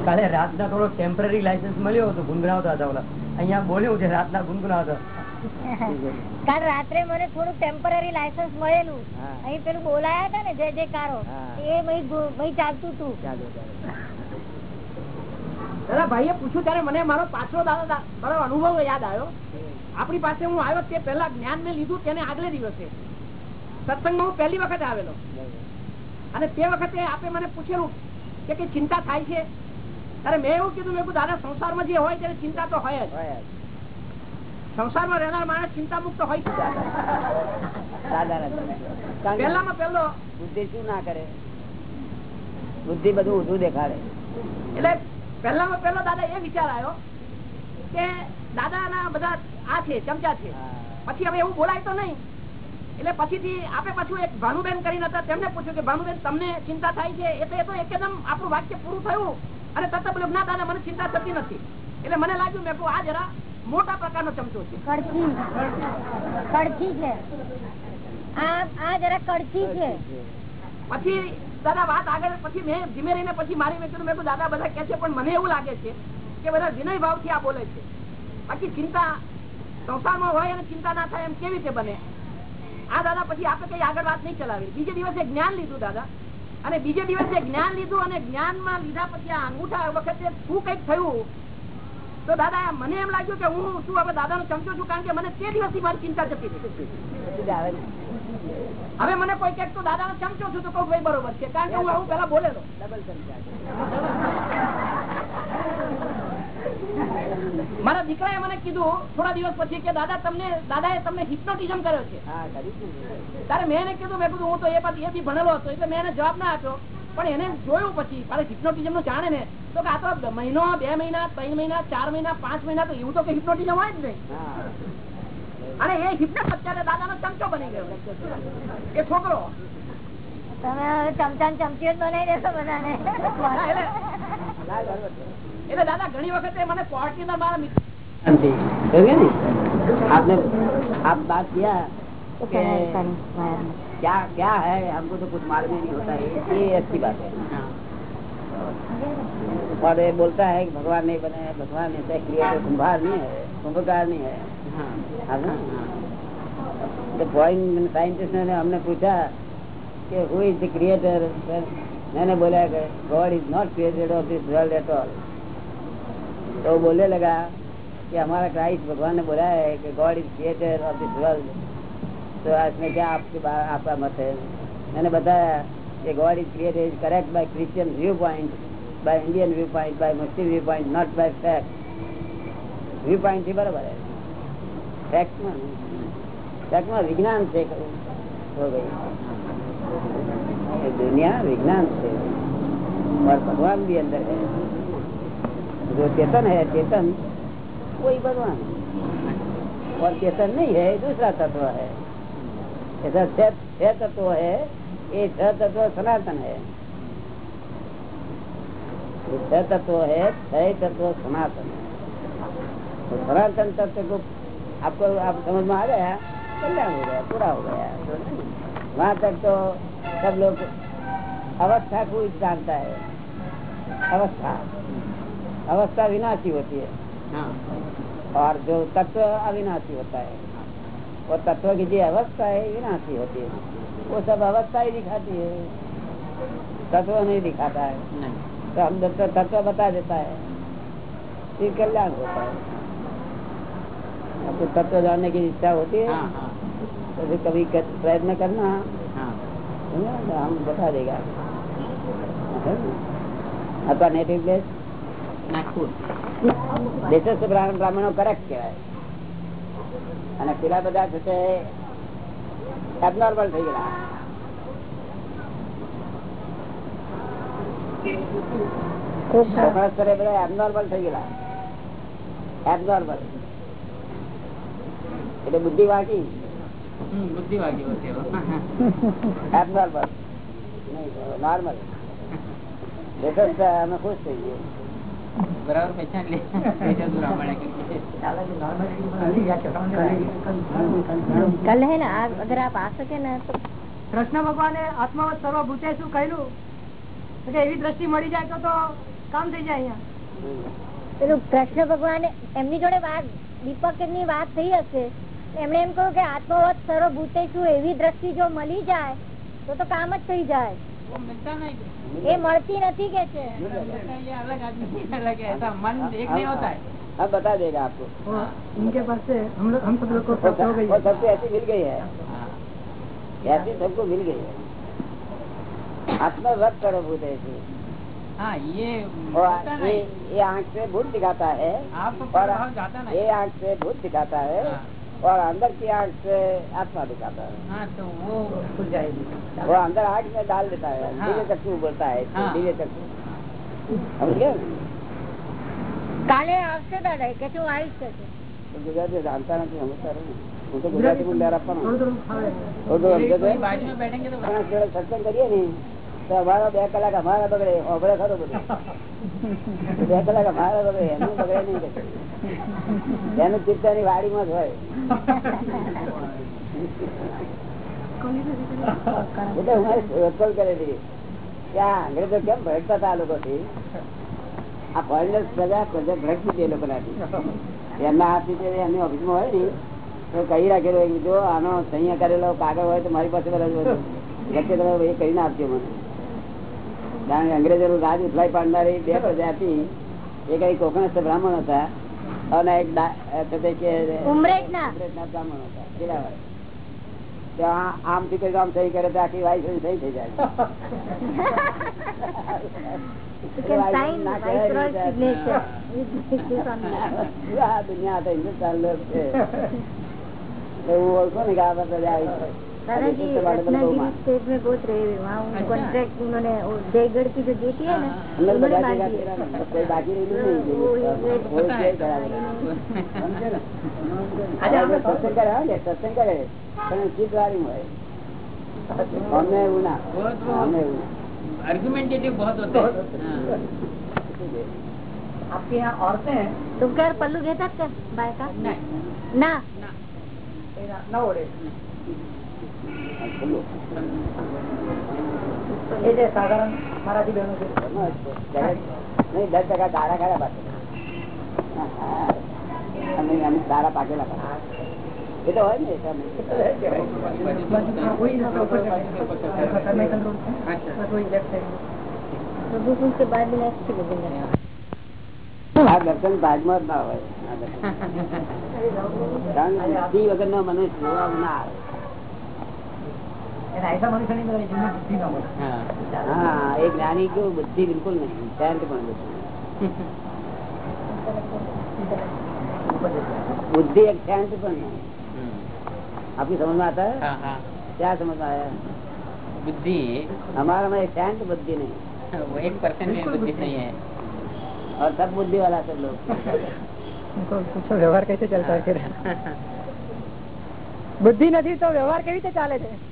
[SPEAKER 5] કાલે રાતના થોડો ટેમ્પરરી લાયસન્સ મળ્યો હતો ગુનગુનાવતા હતા ઓલા. અહીંયા બોલ્યું છે રાતના ગુનગુનાવતા
[SPEAKER 1] કાલ રાત્રે મને થોડું ટેમ્પરરી લાયસન્સ મળેલું. અહીં પેલું બોલાયા હતા ને જય જયકારો
[SPEAKER 3] કારો
[SPEAKER 1] એ ચાલતું હતું
[SPEAKER 2] દાદા ભાઈએ પૂછ્યું ત્યારે મને મારો પાછલો દાદા મારો અનુભવ યાદ આવ્યો. આપણી પાસે હું આવ્યો તે પહેલા જ્ઞાન મેં લીધું તેને આગલે દિવસે. સત્સંગમાં હું પહેલી વખત આવેલો. અને તે વખતે આપે મને પૂછેલું કે ચિંતા થાય છે? ત્યારે મેં એવું કીધું મેં દાદા સંસારમાં જે હોય ત્યારે ચિંતા તો હોય જ.
[SPEAKER 3] હોય જ.
[SPEAKER 2] સંસારમાં રહેનાર માણસ ચિંતા મુક્ત હોય. પહેલામાં પહેલો
[SPEAKER 3] બુદ્ધિ શું ના કરે? બુદ્ધિ બધું ઊંધું દેખાડે.
[SPEAKER 2] એટલે પહેલામાં પહેલો દાદા એ વિચાર આવ્યો કે દાદાના બધા આ છે ચમચા છે. પછી હવે એવું બોલાય તો નહીં. એટલે પછીથી આપે પાછું એક ભાનુબેન કરીને હતા તેમને પૂછ્યું કે ભાનુબેન તમને ચિંતા થાય છે? એટલે એ તો એકદમ આપણું વાક્ય પૂરું થયું. અને તરત બોલ્યું ના દાદા મને ચિંતા થતી નથી. એટલે મને લાગ્યું મેં આ જરા મોટા પ્રકારનો ચમચો છે.
[SPEAKER 1] કડકી કડકી છે. આ આ જરા કડકી છે.
[SPEAKER 2] પછી દાદા વાત આગળ પછી મેં ધીમે રહીને પછી મારી મેં કીધું મેં તો દાદા બધા કે છે પણ મને એવું લાગે છે કે બધા વિનય ભાવથી આ બોલે છે. બાકી ચિંતા સંસારમાં હોય અને ચિંતા ના થાય એમ કેવી રીતે બને? આ દાદા પછી આપણે કઈ આગળ વાત નહીં ચલાવી. બીજે દિવસે જ્ઞાન લીધું દાદા. અને બીજે દિવસે જ્ઞાન લીધું અને જ્ઞાનમાં લીધા પછી આ અંગૂઠા વખતે શું કંઈક થયું તો દાદા મને એમ લાગ્યું કે હું શું હવે દાદાનો ચમચો છું કારણ કે મને તે દિવસથી મારી ચિંતા જતી રહી
[SPEAKER 3] ને.
[SPEAKER 2] હવે મને કોઈ કહે તો દાદા નો ચમચો છું તો કહું ભાઈ બરોબર છે કારણ કે હું આવું પેલા બોલેલો
[SPEAKER 3] ડબલ ચમચા
[SPEAKER 2] મારા દીકરાએ મને કીધું થોડા દિવસ પછી કે દાદા તમને દાદાએ તમને હિપ્નોટિઝમ કર્યો છે. ત્યારે મેં એને કીધું મેં કીધું હું તો એ પછી એથી ભણેલો હતો એટલે મેં એને જવાબ ના આપ્યો. પણ એને જોયું પછી હિપ્નોટિઝમ જાણે ને તો કે આ તો મહિનો બે મહિના ત્રણ મહિના ચાર મહિના પાંચ મહિના તો એવું તો હિપ્નોટિઝમ હોય જ નહીં. અને એ હિપ્નોટ અત્યારે દાદા નો ચમચો બની ગયો. એ છોકરો.
[SPEAKER 1] તમે હવે ચમચા ચમચીઓ બનાવી દેશો બધાને.
[SPEAKER 2] એટલે. દાદા ઘણી વખતે મને પોર્ટની અંદર મારા મિત્ર
[SPEAKER 3] આપને આપ બાત ક્યાં किया क्या क्या है? हमको तो कुछ मालूम ही नहीं होता है। ये अच्छी बात है। और ये बोलता है कि भगवान नहीं बने भगवान ऐसा क्रिएटर कुंभार नहीं है कुंभकार नहीं है। तो फॉरेन साइंटिस्ट ने हमने पूछा कि हु इज़ द क्रिएटर मैंने बोला कि God is not created of this world at all तो बोलने लगा कि हमारा क्राइस्ट भगवान ने बोला है कि God is creator of this world तो इसमें क्या आपके बा- आपका मत है मैंने बताया कि God is created correct by Christian view point by Indian view point by Muslim view point not by fact view point થી બરાબર है फैक्ट में फैक्ट में विज्ञान से हो गई ये दुनिया विज्ञान से और भगवान भी अंदर है जो चेतन है चेतन वही भगवान है। और चेतन नहीं है दूसरा तत्व है ऐसा छह छह तत्व है ये छह तत्व सनातन है। छह तत्व है छह तत्व सनातन है। तो सनातन तत्व को आपको आप समझ में आ गया? कल्याण हो गया पूरा हो गया। वहाँ तक तो सब लोग अवस्था को जानता है। अवस्था। अवस्था विनाशी होती है। हाँ। और जो तत्व अविनाशी होता है। वो तत्व की जो अवस्था है विनाशी होती है वो सब अवस्था ही दिखाती है तत्व नहीं दिखाता है तो हम तत्व तत्व बता देता है फिर कल्याण होता है आपको तत्व जानने की इच्छा होती है तो फिर कभी कर- प्रयत्न करना समझा? तो हम बता देगा आपका नेटिव प्लेस દેશસ્થ બ્રાહ્મણ બ્રાહ્મણો કરેક્ટ કહેવાય અને પેલા બધા છે એબનોર્મલ થઈ ગયા. સ્તરે બધા એબનોર્મલ થઈ એબનોર્મલ એટલે બુદ્ધિ વાંકી એબનોર્મલ નોર્મલ અમે ખુશ થઈ
[SPEAKER 1] તો
[SPEAKER 2] કૃષ્ણ ભગવાને આત્મવત સર્વ ભૂતે શું કહેલું કે એવી દ્રષ્ટિ મળી જાય તો કામ થઈ જાય અહીંયા.
[SPEAKER 1] પેલું કૃષ્ણ ભગવાને એમની જોડે વાત દીપકની વાત થઈ હશે એમણે એમ કહ્યું કે આત્મવત સર્વ ભૂતે શું એવી દ્રષ્ટિ જો મળી જાય તો તો કામ જ થઈ જાય. મિલતા નહીં. એ મળતી નથી કે છે
[SPEAKER 3] हम बता देगा आपको
[SPEAKER 6] इनके पास से हम लोग हम सब लोग को
[SPEAKER 3] वो
[SPEAKER 6] प्राप्त हो गई
[SPEAKER 3] वो
[SPEAKER 6] है
[SPEAKER 3] सबको ऐसी मिल गई है ऐसी सबको मिल गई है आत्मवत करो भूत ऐसी
[SPEAKER 5] हाँ ये
[SPEAKER 3] और
[SPEAKER 5] होता
[SPEAKER 3] ये
[SPEAKER 5] नहीं
[SPEAKER 3] ये आंख से भूत दिखाता है
[SPEAKER 5] आपको
[SPEAKER 3] और
[SPEAKER 5] प्रभाव जाता नहीं
[SPEAKER 3] ये आंख से भूत दिखाता है
[SPEAKER 5] हाँ।
[SPEAKER 3] और अंदर की आंख से आत्मा दिखाता है
[SPEAKER 5] हाँ तो वो
[SPEAKER 6] खुल जाएगी
[SPEAKER 3] वो अंदर आंख में डाल देता है
[SPEAKER 5] हाँ।
[SPEAKER 3] दिव्य चक्षु बोलता है
[SPEAKER 5] हाँ।
[SPEAKER 3] दिव्य चक्षु समझ गए
[SPEAKER 1] કાલે આવશે દાદા કે શું આવીશ કે છે
[SPEAKER 3] तो गुजराती जानता नहीं समझता नहीं હું તો ગુજરાતી બોલ રહ્યા પણ
[SPEAKER 6] થોડું થોડું ફાવે
[SPEAKER 3] થોડું સમજો
[SPEAKER 5] कोई
[SPEAKER 3] તો
[SPEAKER 5] बाजू में बैठेंगे तो
[SPEAKER 3] આપણા જોડે સત્સંગ કરીએ ને તો અમારા બે કલાક અમારા બગડે, ઓગળે ખરો બધું. બે કલાક અમારા બગડે, એનું બગડે નહીં. એનું ચિત્તાની વાડીમાં જ હોય. એટલે ને તો રાખેલો જો આનો સહીયા કરેલો કાગળ હોય તો મારી પાસે બધા વચ્ચે તમે એ કરીને આપજો મને. કારણ કે અંગ્રેજો રાજ ઉથલાઈ પાડનારી બે પ્રજાતિ એ કઈ કોકણસ્થ બ્રાહ્મણ હતા. અને એક બ્રાહ્મણ હતા. પેલા તો આ- આમથી કરી આમ સહી કરે તો આખી વાઈફ સહી થઈ જાય. દુનિયા હિન્દુસ્તાન લોક છે. એવું ઓળખો ને કે આ બધા આવી.
[SPEAKER 1] दादाजी रत्नागिरी स्टेट में बहुत रहे हुए वहाँ उन कॉन्ट्रैक्ट उन्होंने वो जयगढ़ की जो जेटी है ना
[SPEAKER 3] અંદર
[SPEAKER 1] उन्होंने
[SPEAKER 3] બધા
[SPEAKER 1] बांधी
[SPEAKER 3] ભેગા
[SPEAKER 1] है
[SPEAKER 3] કર્યા. કોઈ બાકી રહ્યું
[SPEAKER 1] वो
[SPEAKER 3] નહીં
[SPEAKER 1] ये
[SPEAKER 3] કોઈ શેર કરાવેલા. સમજે ને? હવે સત્સંગ કરે હા ને, સત્સંગ કરે પણ ચિત્ત વાળી હોય અમને એવું ના અમને એવું ના.
[SPEAKER 7] आर्गुमेंटेटिव बहुत होते हैं
[SPEAKER 8] आपके यहाँ औरतें
[SPEAKER 1] तुम क्या पल्लू घेतात का बायका ना
[SPEAKER 8] न ओढे
[SPEAKER 3] દારા પાકેલા એ જ ના હોય. વગર ના મને જોવા ના આવે. હા એ જ્ઞાની કેવું બુદ્ધિ બિલકુલ નહીં શાંત પણ બુદ્ધિ बुद्धि एक शांत पण है आपकी समझ में आता है
[SPEAKER 7] हाँ हाँ
[SPEAKER 3] क्या समझ में आया
[SPEAKER 7] बुद्धि
[SPEAKER 3] हमारा में एक शांत बुद्धि नहीं
[SPEAKER 7] वो एक परसेंट में बुद्धि नहीं है
[SPEAKER 3] और सब बुद्धि वाला सब लोग
[SPEAKER 8] उनको पूछो व्यवहार कैसे चलता है फिर बुद्धि नहीं तो व्यवहार કેવી રીતે ચાલે છે
[SPEAKER 3] व्यवहार व्यवहार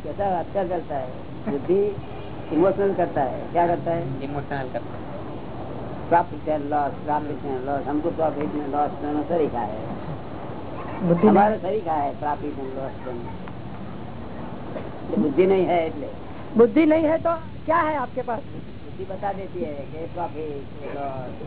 [SPEAKER 3] कैसा अच्छा चलता है बुद्धि इमोशनल करता है क्या करता है
[SPEAKER 7] इमोशनल करते हैं
[SPEAKER 3] profit and loss profit and loss हमको प्रॉफिट एंड लॉस दोनों तरीका है
[SPEAKER 8] बुद्धि
[SPEAKER 3] हमारा तरीका है प्रॉफिट एंड लॉस दोनों ये बुद्धि नहीं है એટલે
[SPEAKER 8] बुद्धि नहीं है तो क्या है आपके पास
[SPEAKER 3] बुद्धि बता देती है कि प्रॉफिट लॉस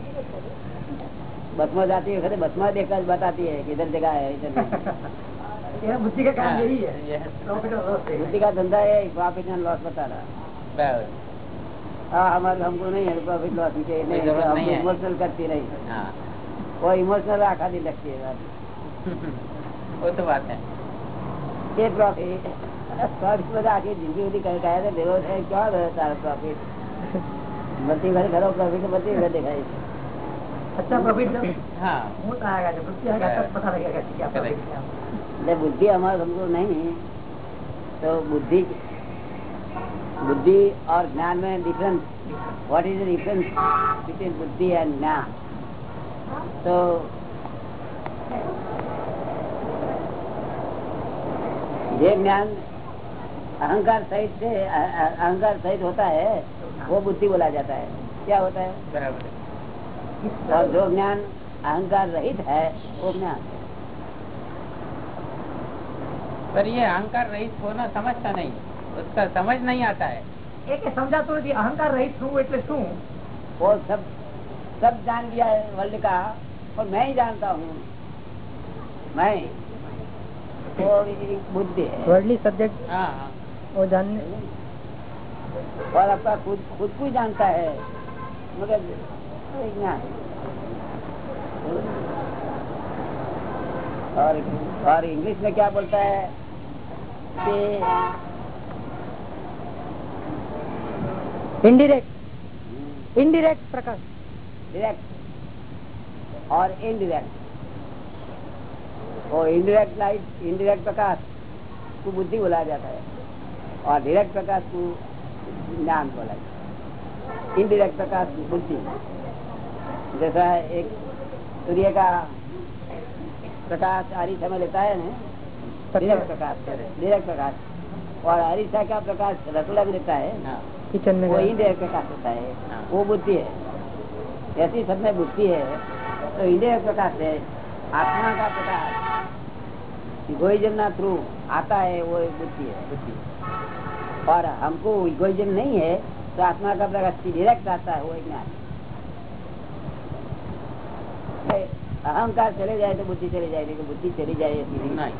[SPEAKER 3] बस में जाती है बस में देखकर बताती है कि इधर जगह है इधर नहीं
[SPEAKER 8] बुद्धि का
[SPEAKER 7] हाँ, ये है।
[SPEAKER 8] प्रॉफिट और लॉस
[SPEAKER 3] बुद्धि का धंधा है प्रॉफिट एंड लॉस बता रहा
[SPEAKER 7] बराबर
[SPEAKER 3] हाँ हमारे हमको नहीं है प्रॉफिट लॉस की नहीं
[SPEAKER 7] जरूरत
[SPEAKER 3] हमको
[SPEAKER 7] नहीं है।
[SPEAKER 3] इमोशनल करती नहीं
[SPEAKER 7] हाँ
[SPEAKER 3] वो इमोशनल आखा दी लगती है बात।
[SPEAKER 7] वो तो बात है
[SPEAKER 3] ये प्रॉफिट प्रॉफिट બધા આખી જિંદગી બધી કહે કહે છે ભેગો થાય ક્યાં ગયો તારો પ્રોફિટ બધી ઘરે ખરો પ્રોફિટ બધી ઘરે દેખાય છે
[SPEAKER 8] अच्छा प्रॉफिट जब
[SPEAKER 7] हाँ
[SPEAKER 8] मुंह आएगा जब बुद्धि आएगा तब पता लगेगा कि क्या प्रॉफिट है
[SPEAKER 3] એટલે બુદ્ધિ અમારે हमको नहीं तो बुद्धि बुद्धि और ज्ञान में difference what is the difference between बुद्धि एंड ज्ञान तो ये ज्ञान अहंकार सहित से अ- अ- अहंकार सहित होता है वो बुद्धि बोला जाता है क्या होता है
[SPEAKER 7] बराबर
[SPEAKER 3] और जो ज्ञान अहंकार रहित है वो ज्ञान
[SPEAKER 7] पर ये अहंकार रहित होना समझता नहीं उसका समझ नहीं आता है
[SPEAKER 8] એક એ સમજાતું નથી અહંકાર રહિત શું એટલે શું
[SPEAKER 3] वो सब सब जान लिया है वर्ल्ड का और मैं ही जानता हूँ मैं वो एक बुद्धि है
[SPEAKER 8] वर्ल्डली सब्जेक्ट
[SPEAKER 7] हाँ हाँ
[SPEAKER 8] वो जानने
[SPEAKER 3] और आपका खुद खुद को ही जानता है मगर वो ज्ञान और और इंग्लिश में क्या बोलता है कि
[SPEAKER 8] इनडिरेक्ट इनडिरेक्ट प्रकाश
[SPEAKER 3] डायरेक्ट और इनडायरेक्ट और इनडायरेक्ट लाइट इनडायरेक्ट प्रकाश को बुद्धि बोला जाता है और डायरेक्ट प्रकाश को ज्ञान बोला जाता है इनडायरेक्ट प्रकाश बुद्धि जैसा एक सूर्य का प्रकाश आरिशा में लेता है ना प्रकाश डायरेक्ट प्रकाश। और का प्रकाश है
[SPEAKER 7] हाँ
[SPEAKER 8] किचन में
[SPEAKER 3] वो
[SPEAKER 8] गया।
[SPEAKER 3] इंद्रिय प्रकाश होता है
[SPEAKER 7] हाँ।
[SPEAKER 3] वो बुद्धि है। ऐसी सब में बुद्धि है तो इंद्रिय प्रकाश है आत्मा का प्रकाश। इगोइजम ना थ्रू आता है वो बुद्धि है
[SPEAKER 7] बुद्धि।
[SPEAKER 3] और हमको इगोइजम नहीं है तो आत्मा का प्रकाश डायरेक्ट आता है वो ज्ञान અહંકાર ચલે જાય તો બુદ્ધિ ચલી જાય બુદ્ધિ ચલી
[SPEAKER 7] જાય